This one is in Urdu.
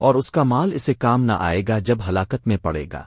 اور اس کا مال اسے کام نہ آئے گا جب ہلاکت میں پڑے گا۔